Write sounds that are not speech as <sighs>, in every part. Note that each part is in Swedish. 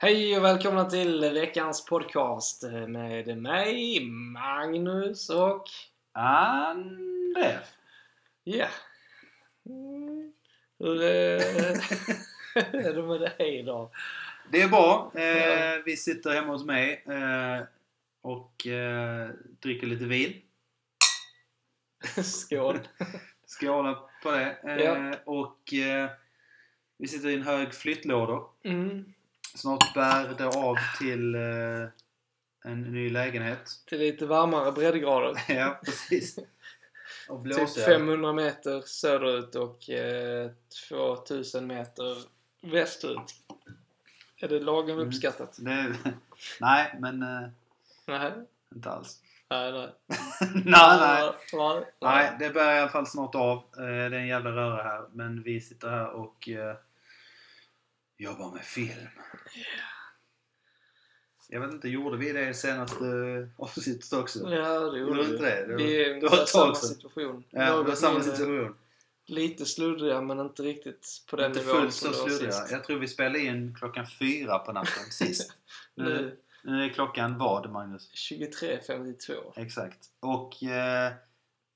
Hej och välkomna till veckans podcast med mig, Magnus och... André. Ja. Mm. <laughs> Hur är, det med dig idag? Det är bra. Eh, vi sitter hemma hos mig eh, och eh, dricker lite vin. <laughs> Skål! Skåla på det. Eh, Ja. Och eh, vi sitter i en hög flyttlådor. Mm. Snart bär det av till eh, en ny lägenhet. Till lite varmare breddgrader. <laughs> ja, precis. Och Typ blåser. 500 meter söderut och eh, 2000 meter västerut. Är det lagom Mm. uppskattat? Det, nej, men eh, Nej. inte alls. Nej, nej. <laughs> nej, nej. nej. Nej, det börjar i alla fall snart av. Eh, Det är en jävla röra här. Men vi sitter här och eh, jobbar med film. Jag vet inte, gjorde vi det i senaste avsnittet också? Ja, det gjorde vi. det? Det var- Vi är det var samma sedan. situation. Ja, det var samma situation. Lite sluddriga men inte riktigt på den Inte nivån fullt som så var sluddriga. sist. Jag tror vi spelade in klockan fyra på natten <laughs> sist. Nu nu är klockan vad, Magnus? 23.52. Exakt. Och eh,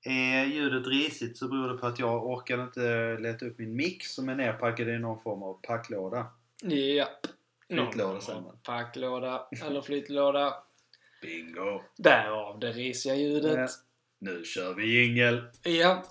är ljudet risigt så beror det på att jag orkade inte leta upp min mick som är nerpackad i någon form av packlåda. Ja. Flyttlåda, säger man. Packlåda eller flyttlåda. Bingo! Därav det risiga ljudet. Ja. Nu kör vi jingel! Ja.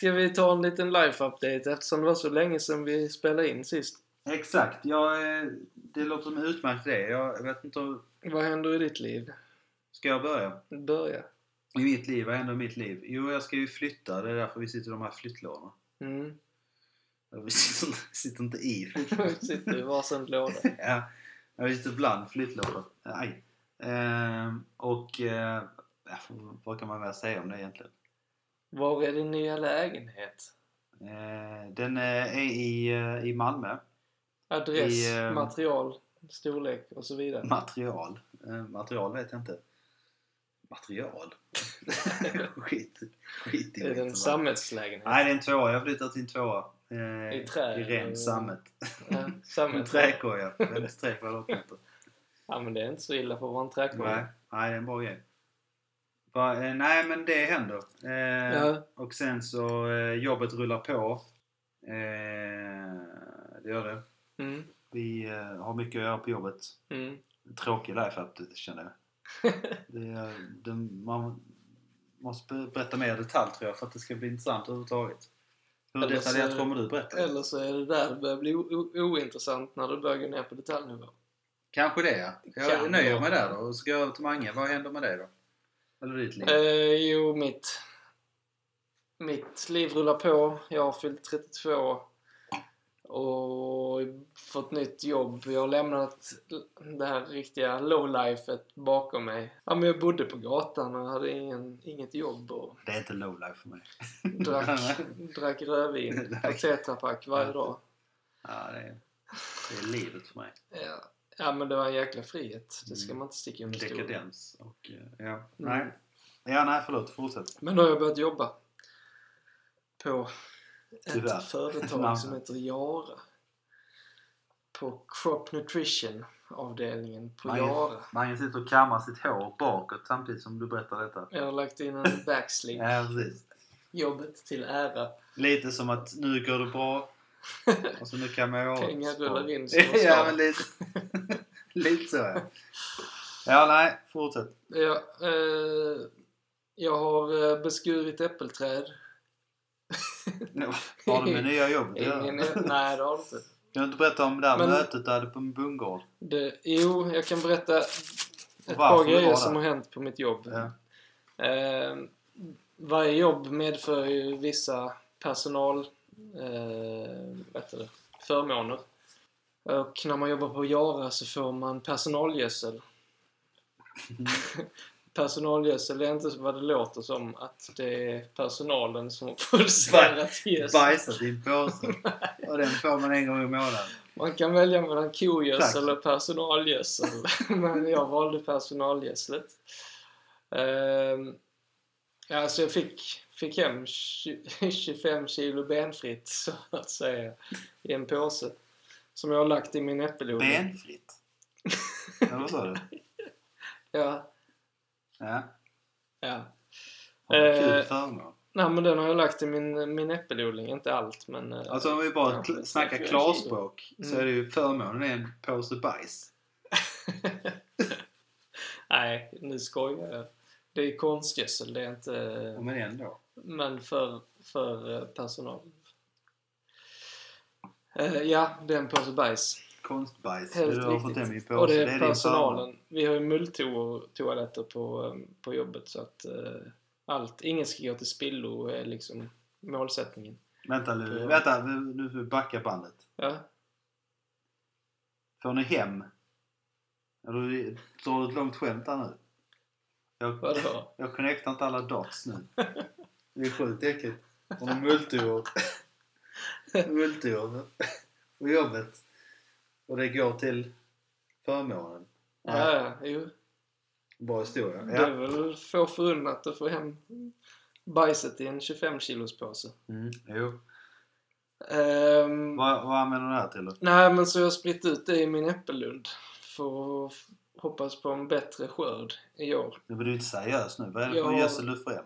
Ska vi ta en liten live-update eftersom det var så länge sedan vi spelade in sist. Exakt, jag, eh, det låter som en utmärkt idé. Jag vet inte om... Vad händer i ditt liv? Ska jag börja? Börja. I mitt liv, vad händer i mitt liv? Jo, jag ska ju flytta. Det är därför vi sitter i de här flyttlådorna. Mm. <laughs> Vi sitter, sitter inte i <laughs> Vi sitter i varsin låda. <laughs> Ja, jag sitter bland flyttlådor. Aj. Ehm, och eh, vad kan man väl säga om det egentligen? Var är din nya lägenhet? Eh, den eh, är i, eh, i Malmö. Adress, I, eh, material, storlek och så vidare. Material. Eh, material vet jag inte. Material? <laughs> skit, skit i är det en sammetslägenhet? Nej, det är en tvåa. Jag har flyttat till en tvåa. Eh, I trä, I ren sammet. Ja, <laughs> En sammet. träkoja. 53 kvadratmeter. Ja men det är inte så illa för att vara en trädgård. Nej, nej, det är en bra grej. Va, eh, nej, men det händer. Eh, Ja. Och sen så eh, jobbet rullar på. Eh, det gör det. Mm. Vi eh, har mycket att göra på jobbet. Mm. Tråkig life update känner jag. <laughs> Det, det, man måste berätta mer i detalj tror jag för att det ska bli intressant överhuvudtaget. Hur detaljerat kommer du berätta? Eller så är det där det börjar bli ointressant när du börjar gå ner på detaljnivå. Kanske det ja. Jag Kan nöjer mig där då och så går jag över till Mange. Vad händer med dig då? Eller ditt liv? Eh, jo, mitt, mitt liv rullar på. Jag har fyllt 32 och fått nytt jobb. Jag har lämnat det här riktiga lowlifet bakom mig. Ja, men jag bodde på gatan och hade ingen, inget jobb och Det är inte low life för mig. drack, <laughs> drack rödvin <laughs> på tetrapack varje dag. Ja, det är, det är livet för mig. Ja. Ja, men det var en jäkla frihet. Det ska Mm. man inte sticka under stol med. Dekadens och eh, ja. Mm. Nej. Ja, nej förlåt. Fortsätt. Men då har jag börjat jobba på Tyvärr. ett företag som heter Jara. På Crop Nutrition avdelningen på Mange, Jara. Mange sitter och kammar sitt hår bakåt samtidigt som du berättar detta. Jag har lagt in en backsling. Ja, precis. Jobbet till ära. Lite som att nu går det bra. Och så nu kan man ju Pengar rullar in som. <laughs> Ja, men lite, <laughs> lite så ja. Ja, nej. Fortsätt. Ja, eh, jag har eh, beskurit äppelträd. <laughs> Har du med nya jobbet? Ingen, nej, det har du inte. Kan du inte berätta om det där Men- mötet du hade på en bondgård? Det, jo, jag kan berätta ett par grejer som har hänt på mitt jobb. Ja. Eh, varje jobb medför ju vissa personal eh, förmåner. Och när man jobbar på Jara så får man personalgödsel. <laughs> personalgödsel är inte vad det låter som att det är personalen som har producerat gödsel. Bajsat i en påse. <laughs> Och den får man en gång i månaden. Man kan välja mellan kogödsel Tack. och personalgödsel. <laughs> Men jag valde personalgödslet. Ehm, ja, så jag fick, fick hem 20 25 <laughs> kilo benfritt <laughs> så att säga i en påse. Som jag har lagt i min äppelodling. Benfritt. Eller vad sa du? <laughs> Ja, Ja. ja. Har du kul Eh, förmån? Nej men den har jag lagt i min, min äppelodling. Inte allt men... eh, Alltså om vi bara Ja, kl- snackar klarspråk så Mm. är det ju förmånen är en påse bajs. Nej, nu skojar jag. Det är konstgödsel, det är inte... Ja, Men ändå. Men för, för eh, personalen. Eh, ja, det är en påse bajs. Konstbajs. Helt du har fått riktigt. hem i påse. Och det är, din förmån. personalen. Vi har ju mulltoaletter på, eh, på jobbet så att eh, allt, ingen ska gå till spillo är liksom målsättningen. Vänta nu, vänta nu får vi backa bandet. Ja, Får ni hem? Eller drar du ett långt skämt där nu? Jag, vadå? jag connectar inte alla dots nu. <laughs> Det är sjukt äckligt. Om en multiår. multiår på jobbet. Och det går till förmånen. Ja, ja, jo. Bra historia. Det är Ja. väl få förunnat att få hem bajset i en 25 kilos påse. Mm, jo. Ehm, Vad, vad använder du det här till då? Nej, men så jag har spritt ut det i min äppellund. För att hoppas på en bättre skörd i år. Blir du inte seriös nu. Vad är det för Ja. gödsel du får hem?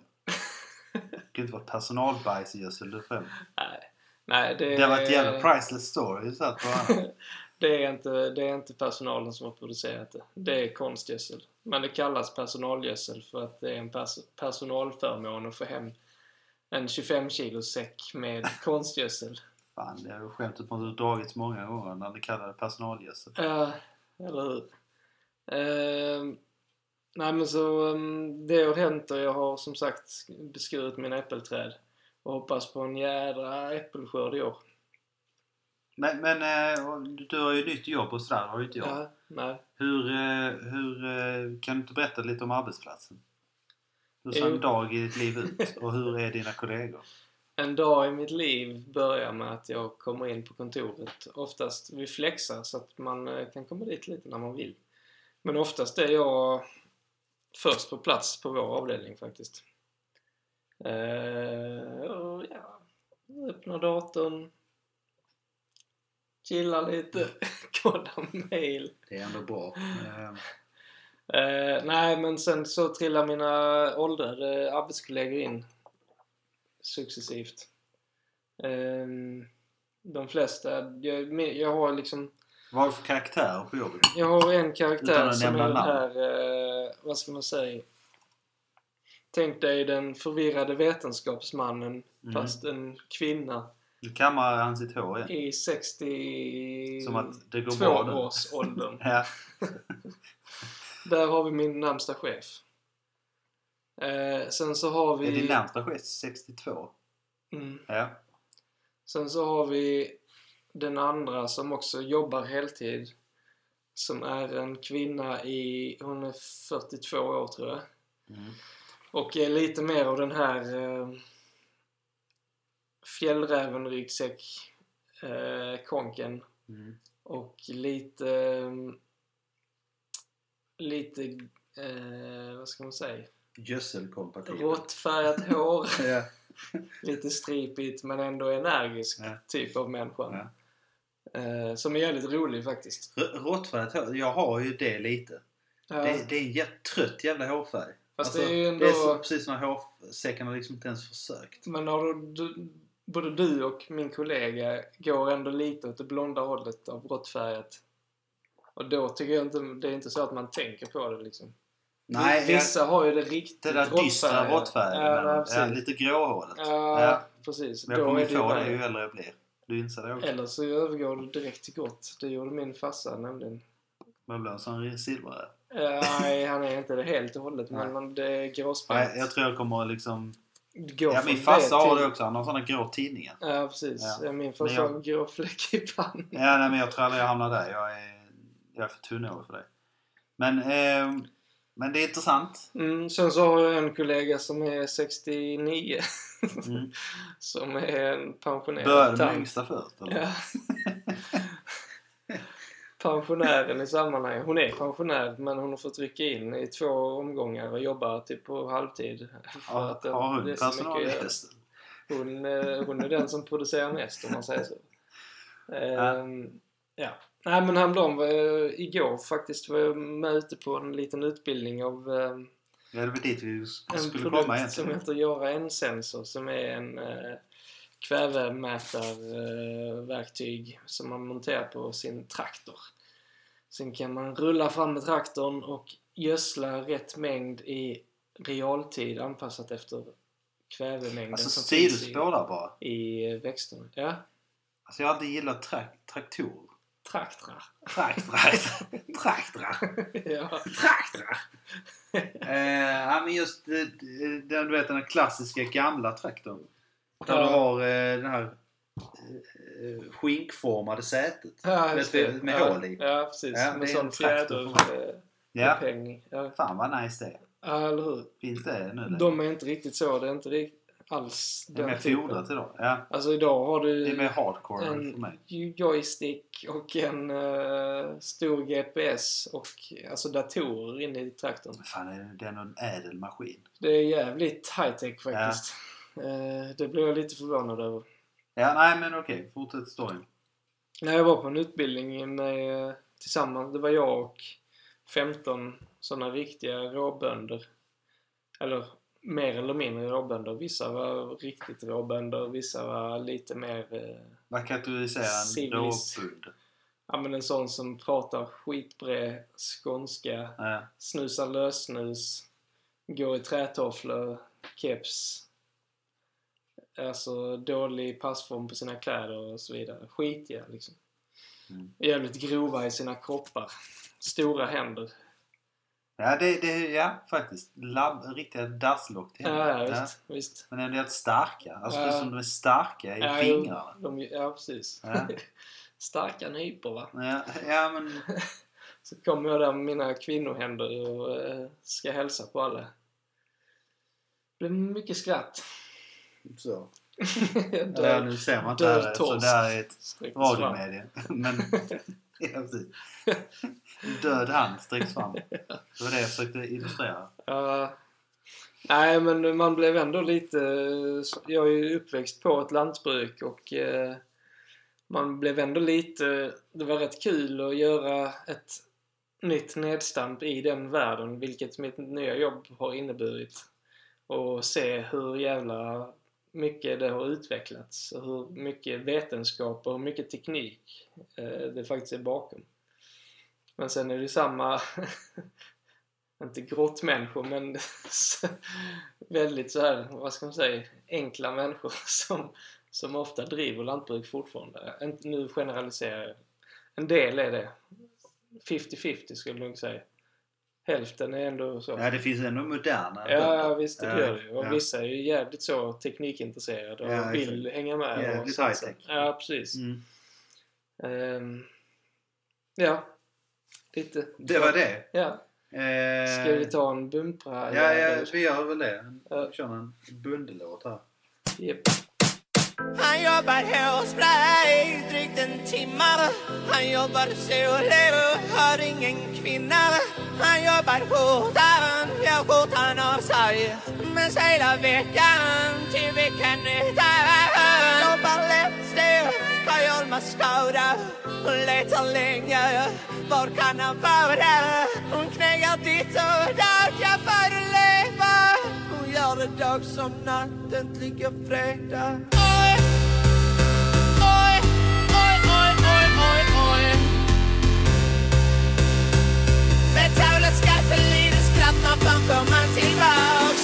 Kan inte vara personalbajsgödsel du får hem. Nej, nej det, Det var ett jävla priceless story satt på. <laughs> det, är inte, det är inte personalen som har producerat det. Det är konstgödsel. Men det kallas personalgödsel för att det är en pers personalförmån att få hem en 25 kilos säck med <laughs> konstgödsel. Fan, det har ju skämtet mot dragits många gånger när du kallar det personalgödsel. Ja, eller hur? Ehm, nej men så um, det har hänt och jag har som sagt beskurit mina äppelträd och hoppas på en jädra äppelskörd i år. Men, men eh, du har ju nytt jobb och sådär, har ju inte jag. Ja, nej. Hur, eh, hur eh, kan du inte berätta lite om arbetsplatsen? Hur ser en dag i ditt liv ut? <laughs> Och hur är dina kollegor? En dag i mitt liv börjar med att jag kommer in på kontoret. Oftast vi flexar så att man kan komma dit lite när man vill. Men oftast är jag först på plats på vår avdelning faktiskt. Eh, och ja, öppnar datorn, chillar lite, <laughs> kollar mail. Det är ändå bra. Eh, Eh, nej, men sen så trillar mina åldrade arbetskollegor in successivt. Eh, de flesta, jag, jag har liksom, vad har du för karaktär på jobbet? jag har en karaktär som är den här, eh, vad ska man säga? Tänk dig den förvirrade vetenskapsmannen Mm. fast en kvinna Nu kammar han sitt hår igen. i 62 Som att det går bra nu. års åldern. <laughs> Ja. <laughs> Där har vi min närmsta chef. Eh, sen så har vi... Är din närmsta chef 62? Mm. Ja. Sen så har vi den andra som också jobbar heltid. Som är en kvinna i... Hon är 42 år tror jag. Mm. Och är lite mer av den här eh, fjällräven-ryggsäck eh, konken. Mm. Och lite... eh, Lite... Eh, vad ska man säga? Gödselkompatibel. Råttfärgat hår. <laughs> Lite stripigt men ändå energisk Ja. typ av människa. Ja. Eh, som är jävligt rolig faktiskt. Råttfärgat hår, jag har ju det lite. Ja, Det, det är en trött jävla hårfärg. Fast Alltså, det är ju ändå... det är så, precis som när hårsäckarna liksom inte ens försökt. Men har du, du, både du och min kollega går ändå lite åt det blonda hållet av råttfärgat. Och då tycker jag inte, det är inte så att man tänker på det liksom. Nej, jag, Vissa har ju det riktigt det där dystra råttfärgade. Ja, ja, lite gråhålet. Ja, Ja, precis. Men jag kommer ju få det ju äldre jag blir. Du inser det också? Eller så övergår du direkt till grått. Det gjorde min farsa nämligen. Vad blir en sån silverräv? Eh, Nej, <laughs> han är inte det helt och hållet, men Nej. man, det är Nej, gråspänt. jag tror jag kommer liksom... Gå Ja, min farsa har det också. Han har såna grå tidningar. Ja, precis. Ja. Min Men farsa har grå fläck i pannan. Ja, nej, men jag tror aldrig jag hamnar där. Jag är, jag är för tunnhårig för det. Men, eh, men det är intressant. Mm, sen så har jag en kollega som är 69. Mm. <laughs> som är en pensionerad Började med tant. yngsta först, eller? Ja. <laughs> Pensionären i sammanhanget. Hon är pensionär men hon har fått rycka in i två omgångar och jobba typ på halvtid. <laughs> För Har, att har hon det är personal i hästen? Hon, eh, hon är den som producerar mest om man säger så. Ehm, ja. Nej men häromdagen var jag, igår faktiskt var jag med ute på en liten utbildning av ehm, Ja, det var dit vi en skulle komma som heter Göra en-sensor som är en eh, kvävemätarverktyg som man monterar på sin traktor. Sen kan man rulla fram med traktorn och gödsla rätt mängd i realtid anpassat efter kvävemängden Alltså som finns i, där bara. i eh, växterna. Ja, Alltså jag har alltid gillat trak traktorer. Traktrar. Traktrar. Traktrar. <laughs> ja. Traktrar. eh, ja, men just eh, den, du vet den klassiska gamla traktorn. Där du har eh, den här eh, skinkformade sätet. Ja, Vet det. med ja, hål i. Ja, precis. Ja, med sån fjäderupphängning. Ja. fan vad nice det är. ja, eller hur? Finns det nu? längre? De är inte riktigt så. Det är inte riktigt alls det är mer fodrat idag. Ja, Alltså idag har du det är mer hardcore för en mig. joystick och en eh, stor GPS och alltså datorer inne i traktorn. Fan, är det- är någon ädel maskin. Det är jävligt high-tech faktiskt. Eh, det blev jag lite förvånad över. Ja, nej men okej. Fortsätt storyn. När jag var på en utbildning med, eh, tillsammans, det var jag och 15 sådana riktiga råbönder. Eller mer eller mindre råbönder. Vissa var riktigt råbönder, vissa var lite mer eh, Vad kategoriserar en Civilis. råbund? Ja men en sån som pratar skitbred skånska, Ja. snusar lössnus, går i trätofflor, keps. Alltså dålig passform på sina kläder och så vidare. Skitiga liksom. Mm. Jävligt grova i sina kroppar. Stora händer. Ja, det, det, ja faktiskt. Labb, riktiga dasslock till Ja, ja visst. visst. Men ändå helt starka. Alltså Ja. som de är starka i Ja, fingrarna. De, ja precis. Ja. <laughs> Starka nypor va. Ja, ja men... <laughs> Så kommer jag där med mina kvinnohänder och eh, ska hälsa på alla. Det blir mycket skratt. Så. Död- <laughs> Ja, nu ser man inte det här, så torsk. det här är ett radiomedie. Men... <laughs> ja, precis. En död hand sträcks fram. Det var det jag försökte illustrera. Ja. nej, men man blev ändå lite... Jag är ju uppväxt på ett lantbruk och eh, man blev ändå lite... Det var rätt kul att göra ett nytt nedstamp i den världen, vilket mitt nya jobb har inneburit. Och se hur jävla mycket det har utvecklats och hur mycket vetenskap och hur mycket teknik eh, det faktiskt är bakom. Men sen är det ju samma, <laughs> inte grottmänniskor, men <laughs> väldigt så här, vad ska man säga, enkla människor <laughs> som, som ofta driver lantbruk fortfarande. Nu generaliserar jag. En del är det. 50-50 skulle jag nog säga. Hälften är ändå så. Ja, det finns ändå moderna Ja, bönder. visst det Ja, gör det. Och ja. vissa är ju jävligt så teknikintresserade och Ja, vill hänga med. och Jävligt satsa. high-tech. Ja, precis. Mm. Ehm, ja, lite. Det var det. Ja. Eh, Ska vi ta en bumpra? Ja, ja, vi gör väl det. Ja. Vi kör en bundelåt här. Japp. Han jobbar hos mig drygt en timme. Han jobbar solo, har ingen kvinna. Han jobbar skjortan, ja skjortan av sig. Men hela veckan till vilken nytta Jobbar läppstift, har mascara Hon letar länge, var kan han vara? Hon knegar ditt och datt, ja för hon dag som natt, äntligen fredag Oj, oj, oj, oj, oj, oj, oj. Betala skatt för lite skratt när får man tillbaks.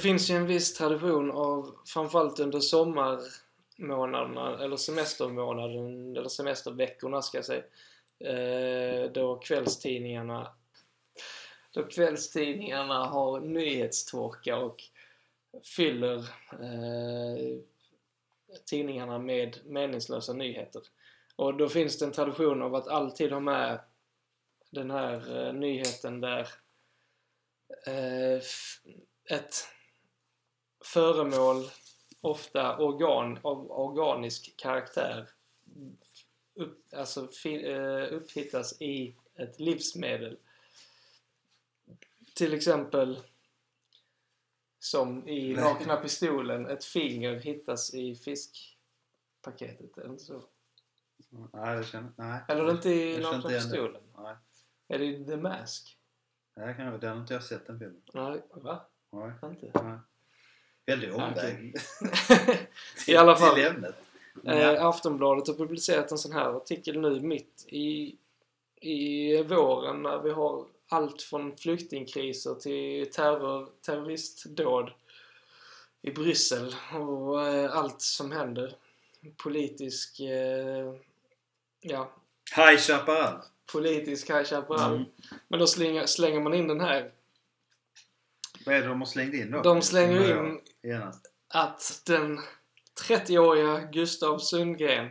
Finns ju en viss tradition av, framförallt under sommarmånaderna, eller semestermånaden, eller semesterveckorna ska jag säga, eh, då kvällstidningarna då kvällstidningarna har nyhetstorka och fyller eh, tidningarna med meningslösa nyheter. Och då finns det en tradition av att alltid ha med den här eh, nyheten där eh, ett föremål, ofta organ, av organisk karaktär, upp, alltså eh, upphittas i ett livsmedel. Till exempel som i. Nakna Pistolen, ett finger hittas i fiskpaketet. Eller inte så? Nej, det känner Nej. Eller är det inte i Nakna det. Pistolen? Nej. Är det i The Mask? Nej, kan jag, den har inte jag sett den filmen. Nej, va? Nej. Inte? Nej. Väldigt <laughs> omväg. I alla fall. Till ämnet. Eh, Aftonbladet har publicerat en sån här artikel nu mitt i, i våren när vi har allt från flyktingkriser till terror, terroristdåd i Bryssel och eh, allt som händer. Politisk, eh, ja, High Chaparral. politisk High Chaparral. Mm. Men då slänger, slänger man in den här. Vad är det de har slängt in då? De slänger in Genast. att den 30-åriga Gustav Sundgren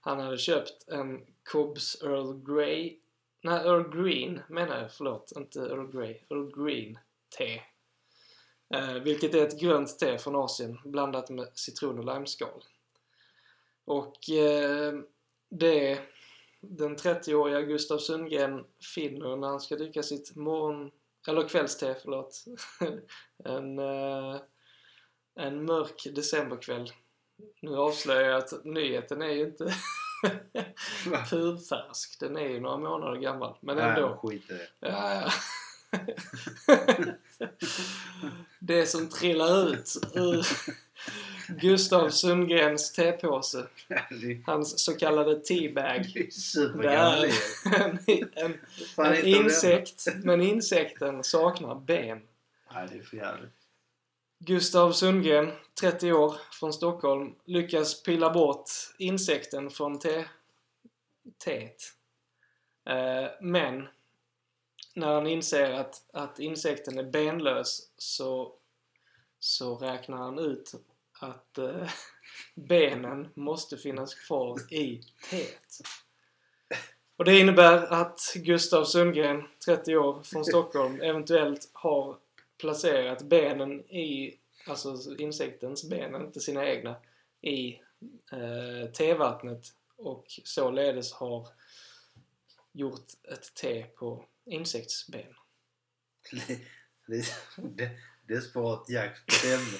han hade köpt en Cobbs Earl Grey nej Earl Green menar jag, förlåt, inte Earl Grey, Earl Green te. Eh, vilket är ett grönt te från Asien blandat med citron och limeskal. Och eh, det den 30-åriga Gustav Sundgren finner när han ska dricka sitt morgon eller kvällste, förlåt. <laughs> en, eh, en mörk decemberkväll. Nu avslöjar jag att nyheten är ju inte <laughs> purfärsk. Den är ju några månader gammal. Men Nej, ändå. skit i det. Ja, ja. <laughs> det som trillar ut ur Gustav Sundgrens tepåse. Hans så kallade teabag. Det är en, insekt, men insekten saknar ben. Nej, det är för jävligt. Gustav Sundgren, 30 år, från Stockholm, lyckas pilla bort insekten från te, teet. Eh, men när han inser att, att insekten är benlös så, så räknar han ut att eh, <laughs> benen måste finnas kvar i teet. Och det innebär att Gustav Sundgren, 30 år, från <laughs> Stockholm, eventuellt har placerat benen i, alltså insektens ben, inte sina egna, i eh, tevattnet och således har gjort ett te på insektsben. <laughs> Desperat jakt på ämne.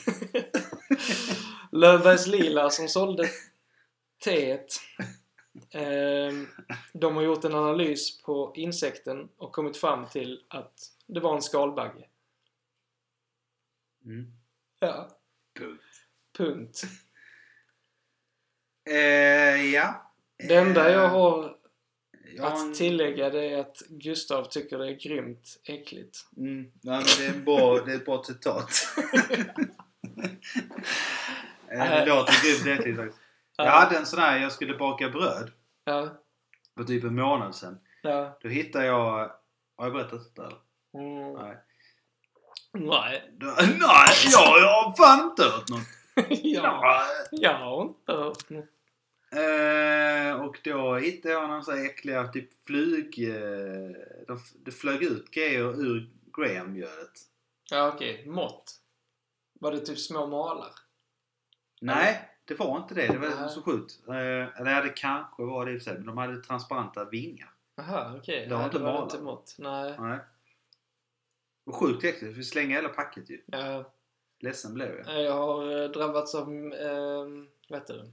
<laughs> Löfbergs Lila som sålde teet ehm, de har gjort en analys på insekten och kommit fram till att det var en skalbagge. Mm. Ja, Punkt. punkt. <laughs> Eh, ja. Det enda jag har Jag har en- att tillägga det är att Gustav tycker det är grymt äckligt. Mm, ja, men det, är bra, det är ett bra citat. <laughs> Eh, det låter grymt äckligt <laughs> faktiskt. Jag hade en sån här, jag skulle baka bröd Ja, för typ en månad sedan. ja. Då hittade jag... Har jag berättat det eller? Mm. Nej. Nej. Då, nej, jag, jag har fan inte hört något. <laughs> ja, jag har inte hört något. Eh, och då hittade jag någon sån här äckliga typ flyg... Eh, de, det flög ut grejer ur Graham-mjölet. Ja, okej. Mått. Var det typ små malar? Nej, det var inte det. Det var Nej. så sjukt. Eh, eller det kanske var det i och för sig. Men de hade transparenta vingar. Jaha, okej. Det var Nej, inte det var malar. inte mått. Nej. Nej. Och sjukt äckligt. Vi slänger hela packet ju. Ja, Ledsen blev jag. jag har eh, drabbats av, eh, vad heter det?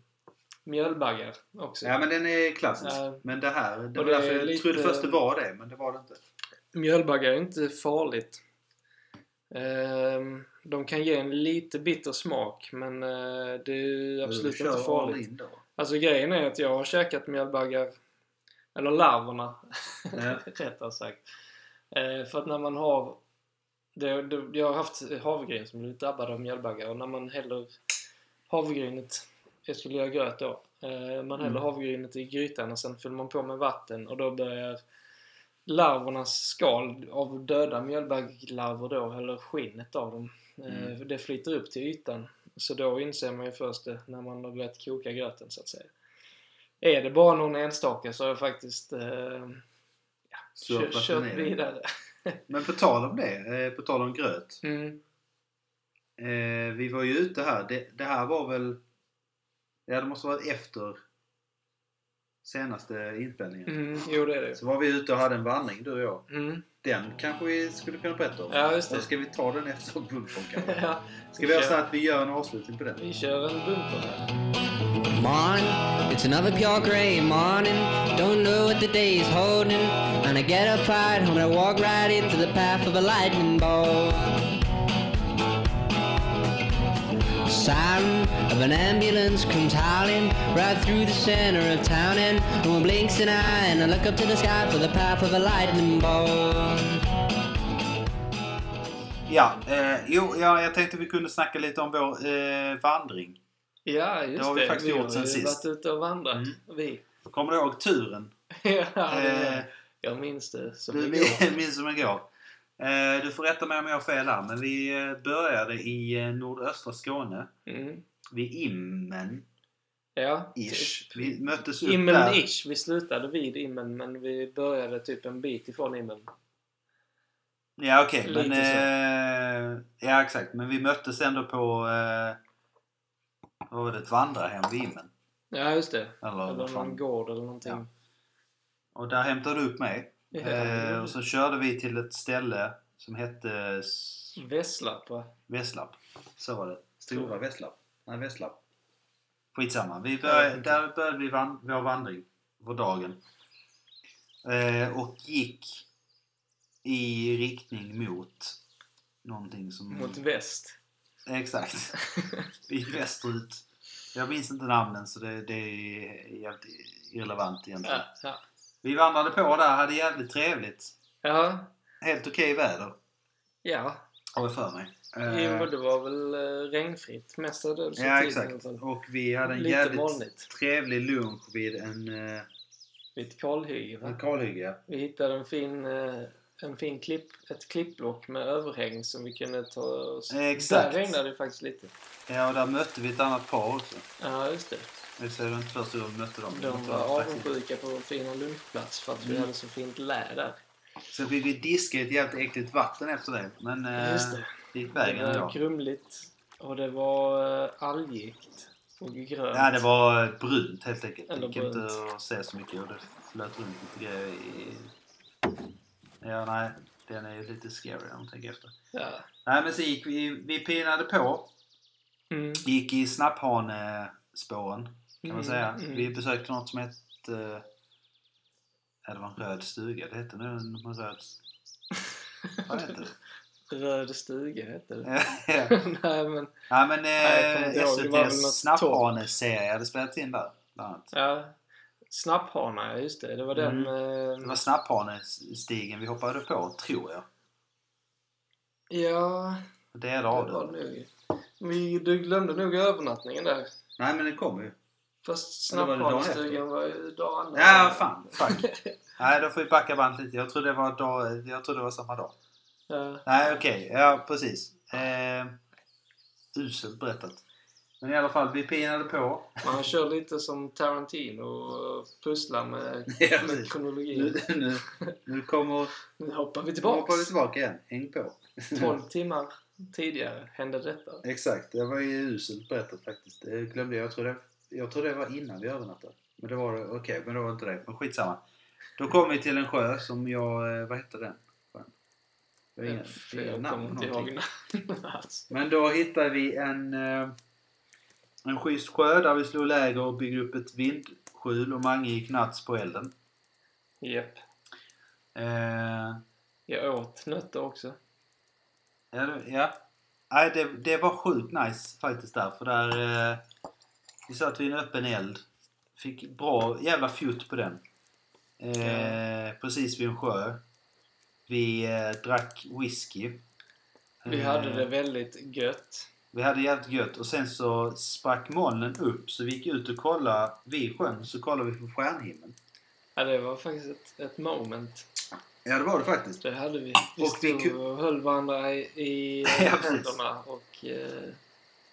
Mjölbaggar också. Ja men den är klassisk. Ja. Men det här, det var det därför är jag lite- trodde först det var det. Men det var det inte. Mjölbaggar är inte farligt. Ehm, de kan ge en lite bitter smak men eh, det är absolut Du inte farligt. in då. Alltså grejen är att jag har käkat mjölbaggar, eller larverna <laughs> Ja. rättare sagt. Eh, för att när man har det, det, jag har haft havregryn som blivit drabbad av mjölbaggar och när man häller havregrynet, jag skulle göra gröt då, eh, man häller Mm. havregrynet i grytan och sen fyller man på med vatten och då börjar larvernas skal av döda mjölbagglarver då, eller skinnet av dem, Mm. det flyter upp till ytan. Så då inser man ju först det när man har börjat koka gröten så att säga. Är det bara någon enstaka så har jag faktiskt eh, ja, Surfat kört, vidare. <laughs> Men på tal om det, eh, på tal om gröt. Mm. Eh, vi var ju ute här. Det, det här var väl... Ja, det måste varit efter senaste inspelningen. Mm, jo, det är det. Så var vi ute och hade en vandring, du och jag. Mm. Den kanske vi skulle kunna berätta om. Ja, just det. Ska vi ta den efter bumpern kanske? <laughs> ja, Ska vi göra så att vi gör en avslutning på den? vi kör en bumper här. Morning, it's another pure grey morning. Don't know what the day is holding. And I get up right home and I walk right into the path of a lightning bolt. Siren of an ambulance comes howling right through the center of town, and no one blinks an eye. And I look up to the sky for the path of a lightning bolt. Ja, eh, jo, ja, jag tänkte vi kunde snacka lite om vår eh, vandring. Ja, just Det har vi faktiskt gjort har sen sist. varit ute och vandrat, Mm. vi. Kommer du ihåg turen? <laughs> ja, det, Eh, jag minns det som Du igår. <laughs> minns som igår. Eh, du får rätta mig om jag har fel här, men vi eh, började i eh, nordöstra Skåne. Mm. Vid Immen, Ja, ish. typ. Vi möttes upp där. Immen-ish. Vi slutade vid Immen, men vi började typ en bit ifrån Immen. Ja, okej. Lite men... Eh, ja, exakt. Men vi möttes ändå på... Eh, vad var det? Ett vandrarhem vid Immen. Ja, just det. Eller, Eller någon gård eller någonting. Ja. Och där hämtade du upp mig. Eh, och så körde vi till ett ställe som hette Vesslapp, va? Vesslapp. Så var det. Stora Vesslapp. Nej, Vesslapp. Skitsamma. Vi började, där började vi van, vår vandring. Vår dagen. Eh, och gick i riktning mot någonting som... Mot väst. Exakt. <laughs> Vi gick västerut. Jag minns inte namnen så det, det är jävligt irrelevant egentligen. Ja, ja. Vi vandrade på där, hade jävligt trevligt. ja, Helt okej väder. ja. Har jag för mig. Jo, Eh, det var väl eh, regnfritt mestadels ja, exakt. Och vi hade en Lite jävligt molnigt. trevlig lunch vid en, eh, Vid ett kalhygge, va? en kalhygge. Vi hittade en fin, en fin klipp, ett klippblock med överhäng som vi kunde ta oss... Exakt. Där regnade det faktiskt lite. Ja, och där mötte vi ett annat par också. Ja, just det. Det säger du inte första gången vi mötte dem. De Det var avundsjuka på vår fina lunchplats för att vi Mm. hade så fint lä där. Sen fick vi diska ett jävligt äckligt vatten efter det. Men eh, Just det. det gick Det vägen var ändå. grumligt och det var eh, alggikt och grönt. Ja, det var brunt helt enkelt. Det Eller gick inte brunt. att se så mycket och det flöt runt lite grejer i... Ja, nej. Den är ju lite scary om man tänker efter. Ja. Nej, men så gick vi... Vi pinade på. Mm. Gick i snapphanespåren, kan man Mm, säga. mm. Vi besökte något som hette... Ja, det var en röd stuga. Det hette nu en röd... <laughs> Vad heter det? Röd stuga hette det. ja. <laughs> Nej men, ja, men Nej, jag kommer inte eh. Det SVT's snapphaneserie hade spelats in där. Bland annat. ja. Snapphanar, ja just det. Det var den... Mm. eh, Det var snapphanestigen vi hoppade på, tror jag. Ja, Delar det av var det. det nog. Vi, du glömde nog övernattningen där. Nej, men det kommer ju. Fast Eller var dagen ju dagen Ja, fan. Fuck. <laughs> Nej, då får vi backa bandet lite. Jag tror det var, dag, jag tror det var samma dag. Ja. Nej, okej. Ja, precis. Eh, uselt berättat. Men i alla fall, vi pinade på. Man kör lite som Tarantino och pusslar med, <laughs> Ja, med kronologin. Nu, nu, nu kommer... Nu hoppar vi Nu tillbaks. hoppar vi tillbaka igen. Häng på. 12 timmar tidigare hände detta. Exakt. Det var ju uselt berättat faktiskt. Det glömde jag. Jag tror det, jag tror det var innan vi övernattade. Men det var. Okej, men det var inte det. Men skitsamma. Då kom vi till en sjö som jag... eh, Vad hette den? sjön? Jag har inga- inga Jag namn. Men då hittade vi en, eh, en schysst sjö där vi slog läger och byggde upp ett vindskjul och Mange gick nuts på elden. Japp. Eh, Jag åt nötter också. ja. Nej, det, det var sjukt nice faktiskt där. För där... Vi satt vid en öppen eld. Fick bra jävla fjutt på den. Eh, Precis vid en sjö. Vi eh, drack whisky. Vi Eh, hade det väldigt gött. Vi hade jävligt gött och sen så sprack molnen upp så vi gick ut och kollade vid sjön så kollade vi på stjärnhimlen. Ja, det var faktiskt ett, ett moment. Ja det var det faktiskt. Det hade vi. Vi Och vi stod ku- och höll varandra i, i <laughs> Ja, händerna och eh,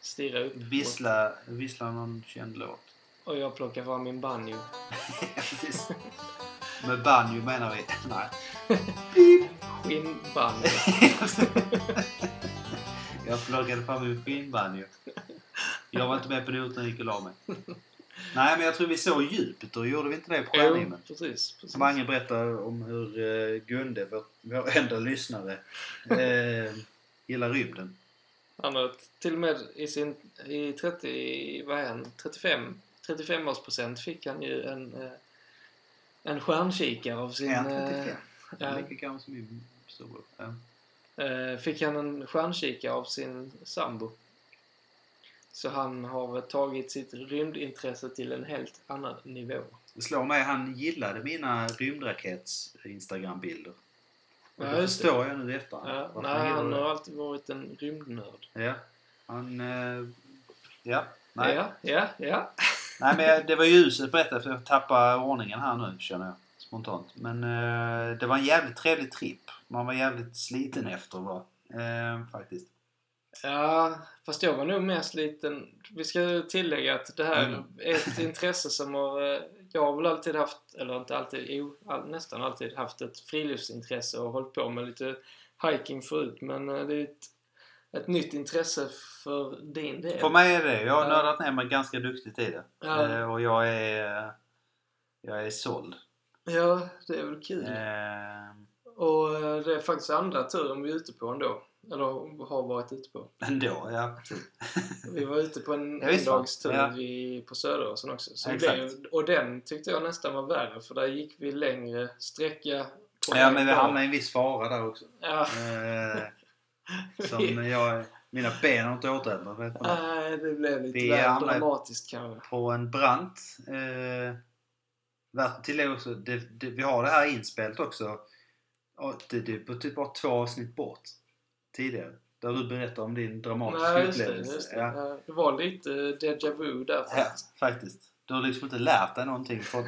stirrade upp. Vissla, vissla någon känd låt. Och jag plockade fram min banjo. <laughs> Precis. Med banjo menar vi... <laughs> Nej. Skinnbanjo. <laughs> Jag plockade fram min skinnbanjo. Jag var inte med på gick och la mig. Nej, men jag tror vi såg Jupiter, gjorde vi inte det på jo, stjärnhimlen? precis. precis. Mange berättar om hur uh, Gunde, vår, vår enda lyssnare, eh, gillar rymden. Han har till och med i sin i 30, vad är han, 35, 35 årsprocent fick han ju en, eh, en stjärnkikare av sin... Är han eh, 35? ja. Lika gammal som min storbror. Ja. Eh, fick han en stjärnkikare av sin sambo. Så han har tagit sitt rymdintresse till en helt annan nivå. Det slår mig, han gillade mina rymdrakets Instagram-bilder. Ja, det förstår jag nu i efterhand. Ja, nej, han har alltid varit en rymdnörd. Ja. Han... Eh, ja. Nej. Ja, ja, ja. Nej men det var ju uselt berättat för jag tappar ordningen här nu känner jag. Spontant. Men eh, det var en jävligt trevlig tripp. Man var jävligt sliten efter va. Eh, faktiskt. Ja, fast jag var nog mer sliten. Vi ska tillägga att det här Mm. är ett intresse som har... Jag har väl alltid haft, eller inte alltid, jo, all, nästan alltid haft ett friluftsintresse och hållit på med lite hiking förut. Men eh, det är ett, ett nytt intresse för din del. För mig är det. Jag har nördat ner mig ganska duktigt i det. Ja. Eh, och jag är... Jag är såld. Ja, det är väl kul. Eh, Och eh, det är faktiskt andra turen vi är ute på ändå. Eller har varit ute på. ändå, ja. Vi var ute på en Ja, endagstur Ja. i- på Söderåsen också. Så blev, och den tyckte jag nästan var värre för där gick vi längre sträcka. på Ja men vi hamnade i en viss fara där också. Ja, Eh, <laughs> som jag... Mina ben har inte återhämtat mig från nej, det blev lite Vi väl dramatiskt kanske. på en brant. Eh, tillägga också, det, det, vi har det här inspelat också. Det, det är typ bara två avsnitt bort. Tidigare. Där du berättar om din dramatiska Nej, just det, upplevelse. just det. Ja. Det var lite déjà vu där ja, faktiskt. faktiskt. Du har liksom inte lärt dig någonting. För <laughs>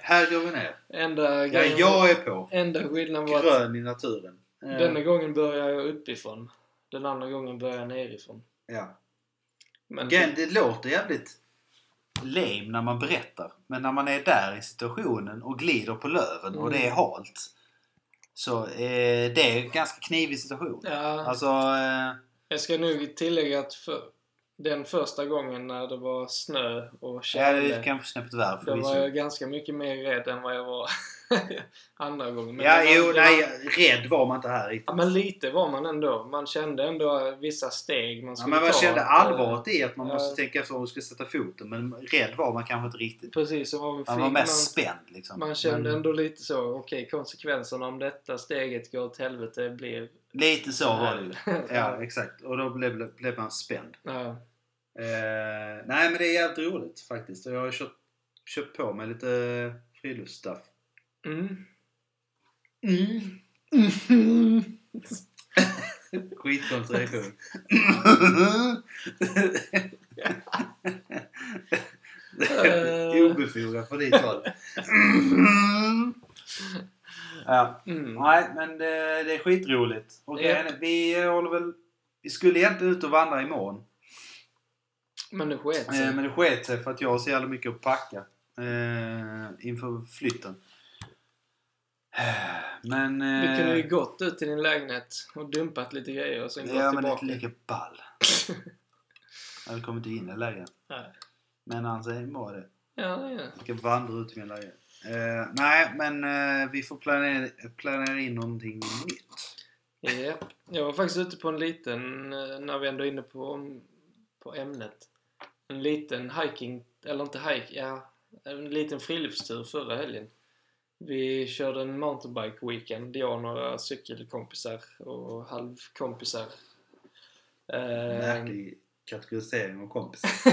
här går vi ner. Enda, Ja, jag är på. enda skillnaden var att Grön i naturen. Denna gången började jag uppifrån. Den andra gången började jag nerifrån. ja. Men Grejen, det låter jävligt lame när man berättar. Men när man är där i situationen och glider på löven och Mm. det är halt. Så eh, det är en ganska knivig situation. ja, Alltså... Eh, Jag ska nog tillägga att för den första gången när det var snö och ja, det kanske snäppet värre då var jag ganska mycket mer rädd än vad jag var <laughs> <laughs> andra gången. Men Ja, jo, det nej, rädd var man inte här riktigt. Ja, men lite var man ändå. Man kände ändå vissa steg man Ja, skulle men man ta. kände allvaret i att man Ja. måste tänka efter var du ska sätta foten. Men rädd var man kanske inte riktigt. Precis, så var vi Man var mest man, spänd liksom. man kände ändå lite så, okej konsekvenserna om detta steget går åt helvete blir... Lite så var det. <laughs> Ja. Ja, exakt. Och då blev, blev man spänd. Ja. Eh, nej men det är jävligt roligt faktiskt. Jag har köpt, köpt på mig lite friluftsstuff. Mm. <laughs> Skitkonstig reaktion. Eh. Obefogat för ditt håll. ja. Mm. Nej men det, det är skitroligt. Och Ja. vi håller väl... Vi skulle egentligen ut och vandra imorgon. Men det sket sig. Eh, men det sket sig för att jag har så jävla mycket att packa. Eh, inför flytten. Eh, <sighs> Men... Eh, kunde ju gått ut till din lägenhet och dumpat lite grejer och sen gått Ja men det är tillbaka. <laughs> inte lika ball. jag hade kommit in i lägenheten. Nej. Men han säger var det. Ja, ja. Jag ska vandra ut till min lägenhet. Eh, nej men eh, vi får planera, planera in någonting nytt. Ja. Jag var faktiskt ute på en liten, eh, när vi ändå är inne på, på ämnet, en liten hiking, eller inte hike, ja, en liten friluftstur förra helgen. Vi körde en mountainbike weekend, jag och några cykelkompisar och halvkompisar. Eh, Märklig kategorisering av kompisar. <laughs>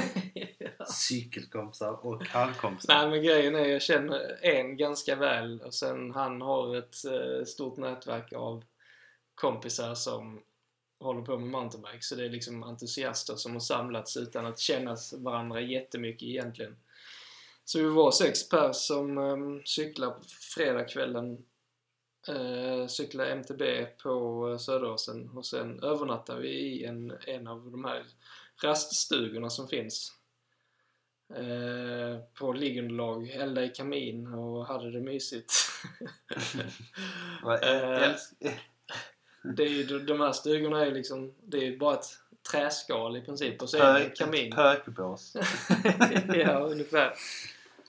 ja. Cykelkompisar och halvkompisar. Nej men grejen är jag känner en ganska väl och sen han har ett eh, stort nätverk av kompisar som håller på med mountainbike. Så det är liksom entusiaster som har samlats utan att känna varandra jättemycket egentligen. Så vi var sex pers som um, cyklade på fredagskvällen. Uh, cyklade MTB på uh, Söderåsen och sen övernattade vi i en, en av de här raststugorna som finns. Eh, på liggunderlag, eldade i kamin och hade det mysigt. <laughs> Eh, älsk- <laughs> det är ju, de- här stugorna är ju liksom, det är ju bara ett träskal i princip och så är det en kamin. Pökbås. <laughs> ja, ungefär.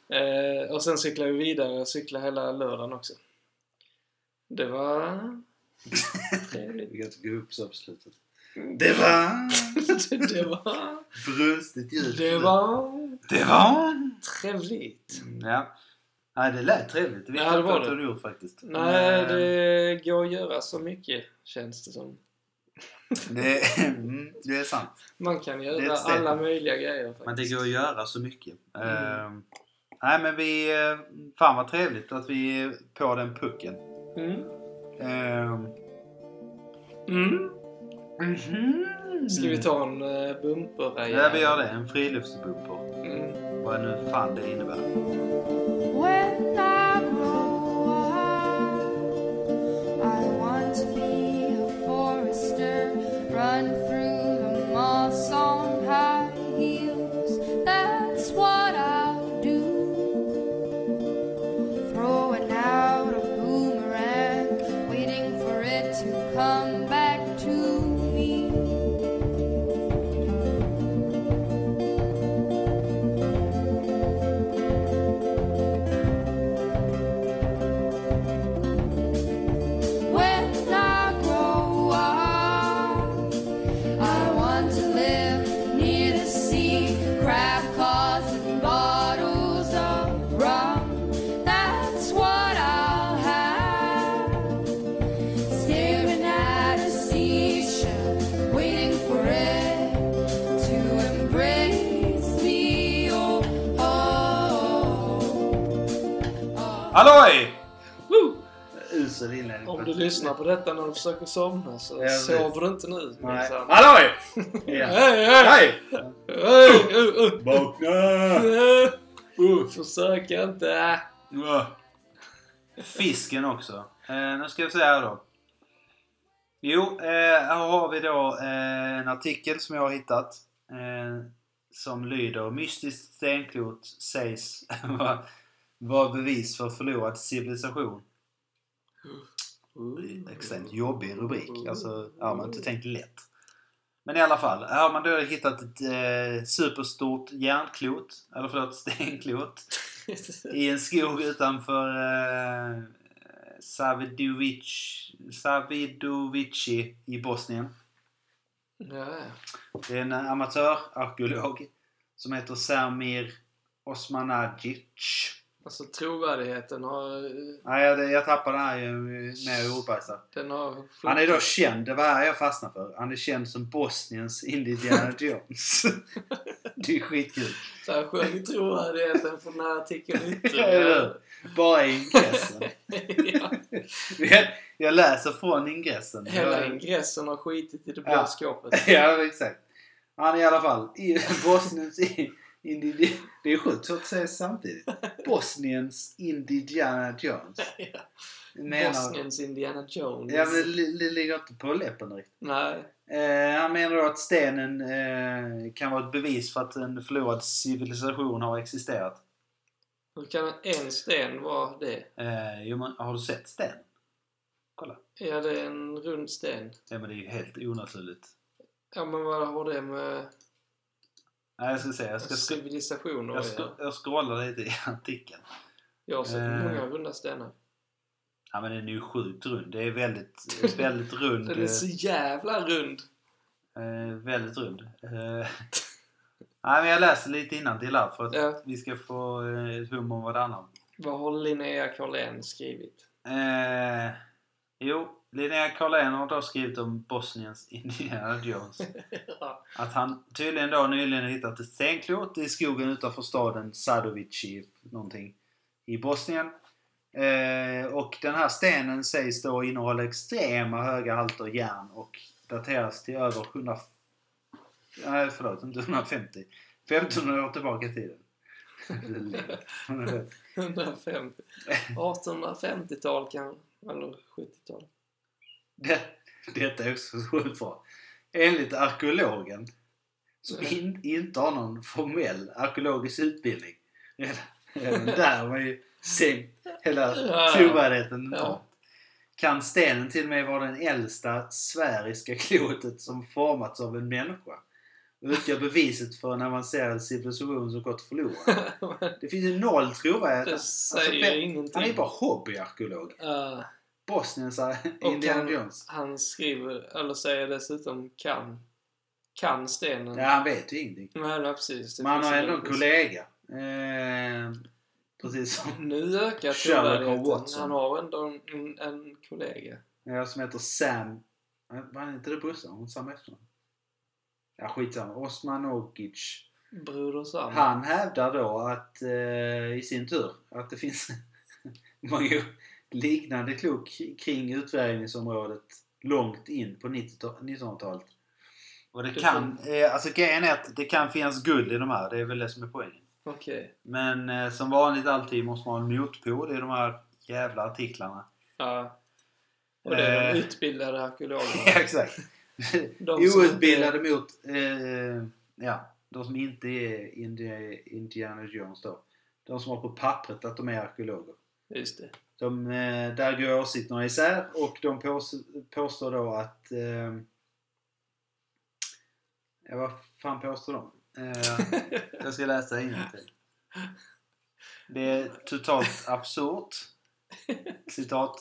Eh, och sen cyklade vi vidare och cyklade hela lördagen också. Det var trevligt. <laughs> Vi kan inte gå upp så på slutet. Det var <laughs> det var... brustigt ljud. Det var Det var... trevligt. Ja. Nej, det lät trevligt. Vet Ja, det var det. gjort faktiskt. Nej, Men, det går att göra så mycket känns det som. det, mm, det är sant. Man kan göra alla möjliga grejer Men faktiskt. det går att göra så mycket. Mm. Eh, nej, men vi... eh, Fan vad trevligt att vi är på den pucken. Mm. Eh, Mm. mhm. Ska vi ta en uh, bumper? Ja, vi gör det. En friluftsbumper. Mm. Vad nu fan det innebär. Halloj! Woo! Usel inledning. Om du lyssnar på detta när du försöker somna så sover du inte nu. Nej. Halloj! <laughs> Hej, hej! Hej! Uh, uh. Vakna! Uh, Försök inte! Ja. Fisken också. Eh, nu ska vi se här då. Jo, eh, här har vi då eh, en artikel som jag har hittat. Eh, som lyder Mystiskt stenklot sägs <laughs> vara bevis för förlorad civilisation. Extremt jobbig rubrik. Alltså, ja, man inte tänkt lätt. Men i alla fall, här har man då hittat ett eh, superstort järnklot, eller förlåt, <laughs> stenklot i en skog utanför eh, Savidovic, Savidovici i Bosnien. Ja, Det är en amatörarkeolog som heter Samir Osmanagic. Alltså trovärdigheten har... Nej, jag, jag tappade den här ju med Europajsar. Den har... Han är då känd, det var här jag fastnade för. Han är känd som Bosniens Indiana <laughs> Jones. det är skitkul. Så här sjönk trovärdigheten från den här artikeln ytterligare. Bara i ingressen. <laughs> ja. Jag- jag läser från ingressen. Hela Jag- ingressen har skitit i det blå Ja. skåpet. <laughs> Ja, exakt. Han är i alla fall i Bosniens... Indi- det är sjukt svårt att säga samtidigt. <laughs> Bosniens Indiana Jones. <laughs> Ja. Menar, Bosniens Indiana Jones. Ja, men det li- det ligger inte på läppen direkt. Nej. Eh, han menar då att stenen eh, kan vara ett bevis för att en förlorad civilisation har existerat. Hur kan en sten vara det? Eh, jo, men, har du sett sten? Kolla. Ja, det är en rund sten. Ja, men det är ju helt onaturligt. Ja, men vad har det med Nej, jag ska se. Jag, ska sk- civilisationer jag, att göra? sk- jag scrollar lite i <laughs> artikeln. Jag har sett Eh. många runda stenar. Ja, men den är ju sjukt rund. Det är väldigt, <laughs> väldigt rund. Den är så jävla rund! Eh, väldigt rund. Eh, <laughs> nej, men jag läser lite till här för att Ja. vi ska få eh, ett hum om vad det handlar om. Vad har Linnea Carlén skrivit? Eh, jo, Linnea Carlén har då skrivit om Bosniens <laughs> Indiana Jones. Att han tydligen då nyligen hittat ett stenklot i skogen utanför staden Sadovici någonting i Bosnien. Eh, och den här stenen sägs då innehålla extrema höga halter järn och dateras till över 100... Nej, förlåt, inte 150. 1500 år tillbaka i tiden. 150. 1850-tal kanske. Eller 70-tal. Det, detta är också så sjukt bra. Enligt arkeologen, som in, inte har någon formell arkeologisk utbildning. Redan där har man ju sänkt hela trovärdigheten. Ja. Kan stenen till och med vara den äldsta sfäriska klotet som formats av en människa? Och utgör beviset för en avancerad civilisation som gått förlorad. <laughs> Det finns ju noll trovärdighet. Det säger vem- ingenting. han är ju bara hobbyarkeolog. Eh, Bosniens Indiana han, Jones. han skriver, eller säger dessutom kan. Kan stenen. Ja, han vet ju ingenting. Nej, nej, precis. Men han har ändå en kollega. Eh, precis som Nu ökar <laughs> trovärdigheten. Han har ändå en, en, en kollega. Ja, som heter Sam... Var inte det brorsan? Hon samma efternamn. Ja, skitsamma. Osman Ogic. Broder Sam. Han hävdar då att eh, i sin tur att det finns <laughs> många liknande klok kring utvägningsområdet långt in på 90 1900-talet. Och det kan... Eh, alltså grejen är att det kan finnas guld i de här. Det är väl det som är poängen. Okej. Men eh, som vanligt alltid måste man ha en motpol i de här jävla artiklarna. Ja. Och det är de Eh. utbildade arkeologerna. <laughs> Ja, exakt. <laughs> De Outbildade mot, eh, ja, de som inte är Indi- Indiana Jones då. De som har på pappret att de är arkeologer. Just det. De, eh, där går åsikterna isär och de pås, påstår då att... Eh, ja, vad fan påstår de? Eh, jag ska läsa innantill. Det är totalt absurt. Citat.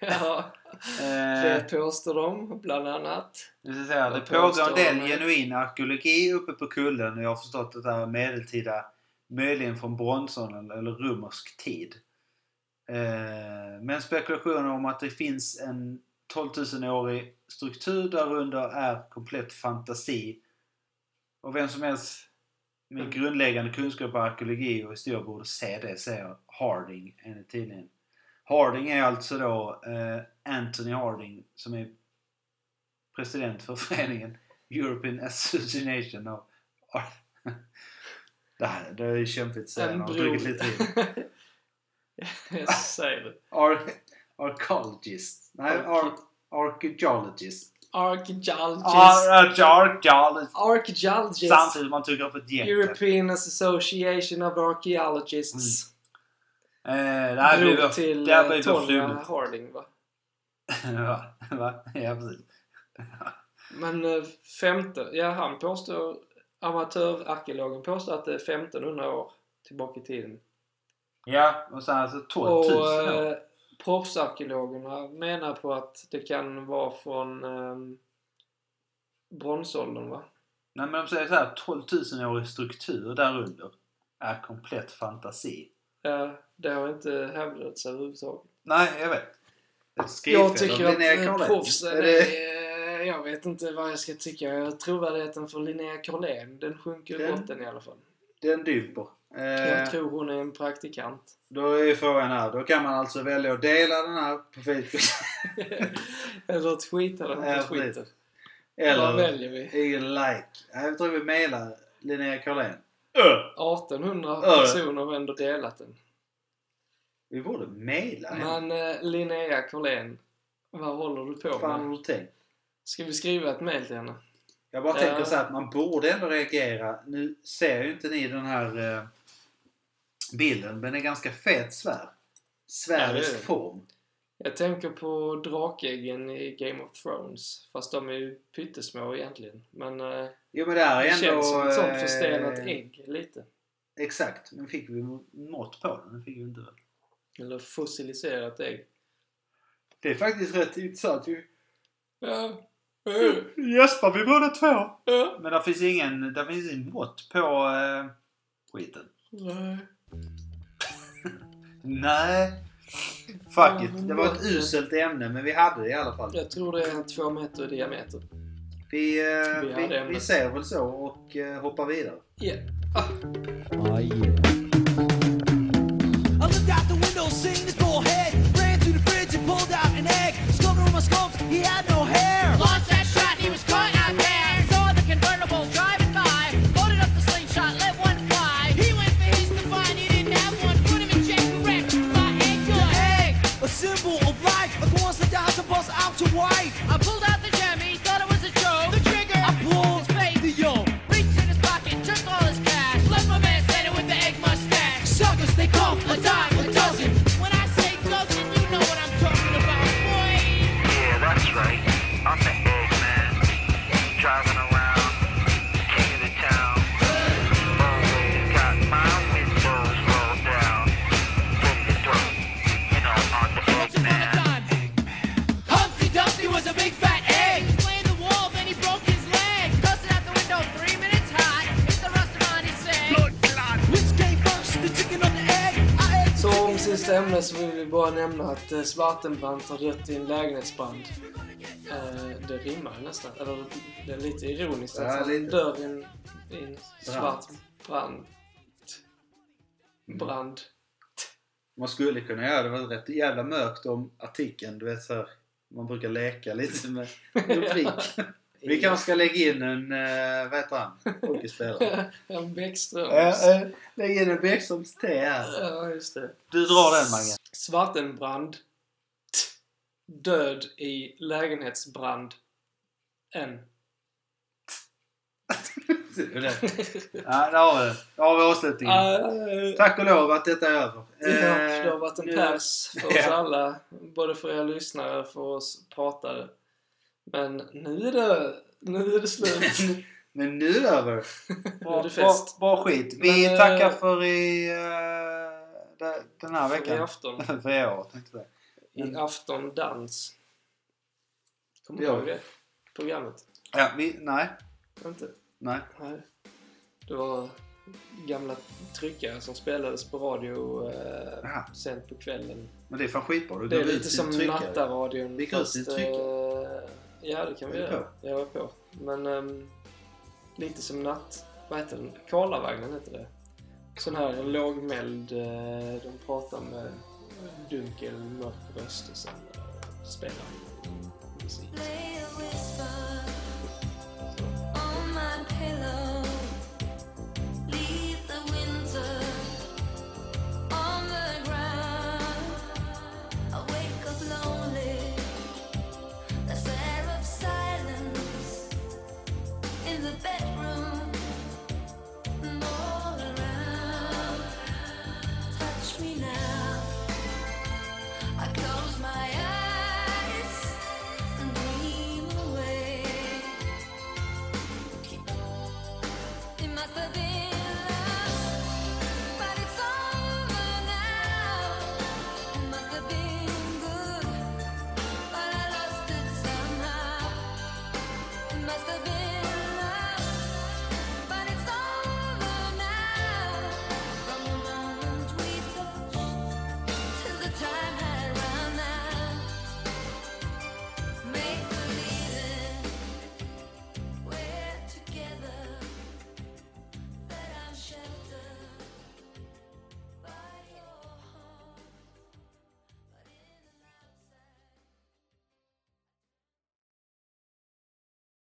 ja, Eh, det påstår de bland annat. Det, vill säga, det pågår en del de? genuin arkeologi uppe på kullen och jag har förstått att det är medeltida, möjligen från bronsåldern eller romersk tid. Eh, men spekulationer om att det finns en 12 000-årig struktur där under är komplett fantasi. Och vem som helst med Mm. grundläggande kunskap om arkeologi och historia borde se det, säger Harding enligt tidningen. Harding är alltså då eh, Anthony Harding som är president för <laughs> föreningen European Association of Ar- <laughs> Det här det är ju kämpigt att säga har druckit lite vin. <laughs> Säger det. Ar- Archaeologist. Nej, ar- Archaeologist. Archaeologist. Ar- Archaeologist. Archaeologist. Samtidigt man tog upp ett gäng. European Association of Archaeologists. Eh, det här blir Bror för- till det här eh, blir Tonya flummigt. Harding va? <laughs> Va? Va? Ja, precis. <laughs> Men eh, femte, ja han påstår, amatörarkeologen påstår att det är 1500 år tillbaka i tiden. Ja, och sen alltså 12 000 Och år. eh, proffsarkeologerna menar på att det kan vara från eh, bronsåldern va? Nej men de säger så här 12 000-årig struktur där under är komplett fantasi. Ja, det har inte hävdats överhuvudtaget. Nej, jag vet. Jag tycker att eh, proffsen Är är... Jag vet inte vad jag ska tycka. Trovärdigheten för Linnea Carlén, den sjunker i Den- botten i alla fall. Den dyper. Eh, Jag tror hon är en praktikant. Då är frågan här. Då kan man alltså välja att dela den här på Facebook. <laughs> Eller att skita den Ja, på Twitter. Vad Eller väljer vi? ingen like. Jag tror vi mailar Linnea Carlén. 1800 Ja. personer har ändå delat den. Vi borde mejla henne. Men eh, Linnea Carlén, vad håller du på Vad fan har med? du tänkt? Ska vi skriva ett mail till henne? Jag bara Ja. tänker så här att man borde ändå reagera. Nu ser ju inte ni den här eh, bilden, men det är ganska fet svärd. Ja, Sfärisk det är det. form. Jag tänker på drakäggen i Game of Thrones. Fast de är ju pyttesmå egentligen. Men eh, Jo men det är det ändå... känns som ett sånt eh, förstenat ägg lite. Exakt, men fick vi mått på den? Det fick vi inte väl? Eller fossiliserat ägg. Det är faktiskt rätt intressant. Vi Ja. Eh, gäspar vi båda två. ja. Men där finns ingen, där finns ingen mått på eh, skiten. Nej. Nej. Fuck it. Det var ett uselt ämne men vi hade det i alla fall. Jag tror det är två meter i diameter. Vi, eh, Vi vi, vi ser väl så och eh, hoppar vidare. Ja. I Svartenbrandt har dött i en lägenhetsbrand. Eh, det rimmar ju nästan. Eller det är lite ironiskt att han lite. dör i en, i en svart brand. Brand. Man skulle kunna göra det. Var rätt jävla mörkt om artikeln. Du vet så här, Man brukar leka lite med rubrik. <laughs> Vi kanske ska lägga in en... Uh, vad heter han? Hockeyspelare. <laughs> en Bäckströms. Äh, äh, lägg in en Bäckströms T här. Ja, just det. Du drar den Mange. Svartenbrand. Död i lägenhetsbrand. En. Ja, där har vi det. Där har vi avslutningen. Uh, Tack och lov att detta är över. Ja, det har varit en pärs för oss alla. Både för er lyssnare för oss pratare. Men nu är det, nu är det slut. <laughs> Men nu är det över. Bra, det bra, bra skit. Vi Men, tackar eh, för i, eh, de- den här För veckan. I afton. <laughs> för i år, tänkte jag. I aftondans. Kommer du Ja. ihåg det? Programmet? Ja, vi, nej. Inte? Nej. Nej. Det var gamla tryckare som spelades på radio eh, sent på kvällen. Men det är fan skitbra. Du Det är lite som nattaradion. Vi går ut din tryckare. eh, ja, det kan vi göra. Jag är på. Men ehm, lite som natt... Vad heter den? Karlavagnen heter det. Sån här lågmäld... Eh, de pratar med dunkel, mörk röst och sen eh, spelar musik.